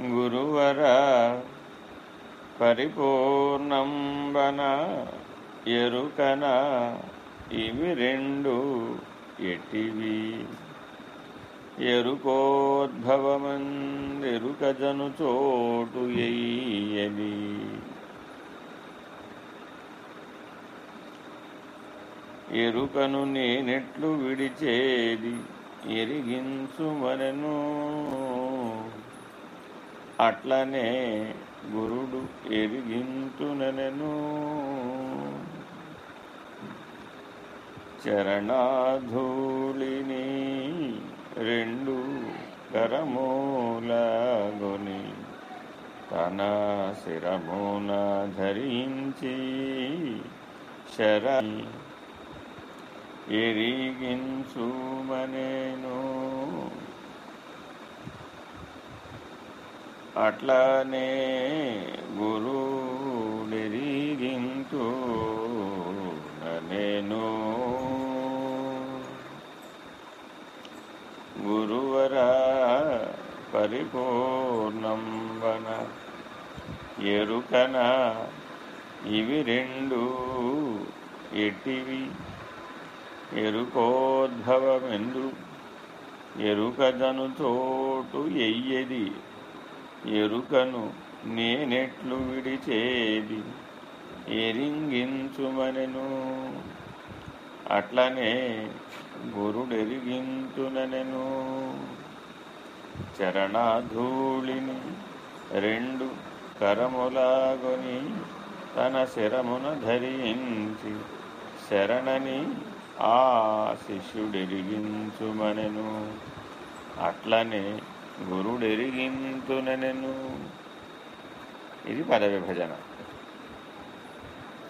గురువర పరిపూర్ణంబన ఎరుకన ఇవి రెండు ఎటివి. ఎరుకోద్భవమందెరుకజను చోటు ఎయ్యది ఎరుకను నేనెట్లు విడిచేది ఎరిగించుమనెను అట్లనే గురుడు ఎరిగింతునెను చరణాధూళిని రెండు కరమూలగొని తన శిరమున ధరించి శర ఎరిగించుమనేను. అట్లానే గురుడెరిగింతు నేను గురువర పరిపూర్ణంబన ఎరుకన ఇవి రెండు ఎట్టివి? ఎరుకోద్భవమెందు ఎరుకదను చోటు ఎయ్యది ఎరుకను నేనెట్లు విడిచేది ఎరింగించుమనెను. అట్లనే గురుడెరిగించుననెను. చరణాధూళిని రెండు కరములాగొని తన శరమున ధరించి శరణని ఆ శిష్యుడెరిగించుమనెను. అట్లనే గురుడెరిగింతునెను ఇది పదవిభజన.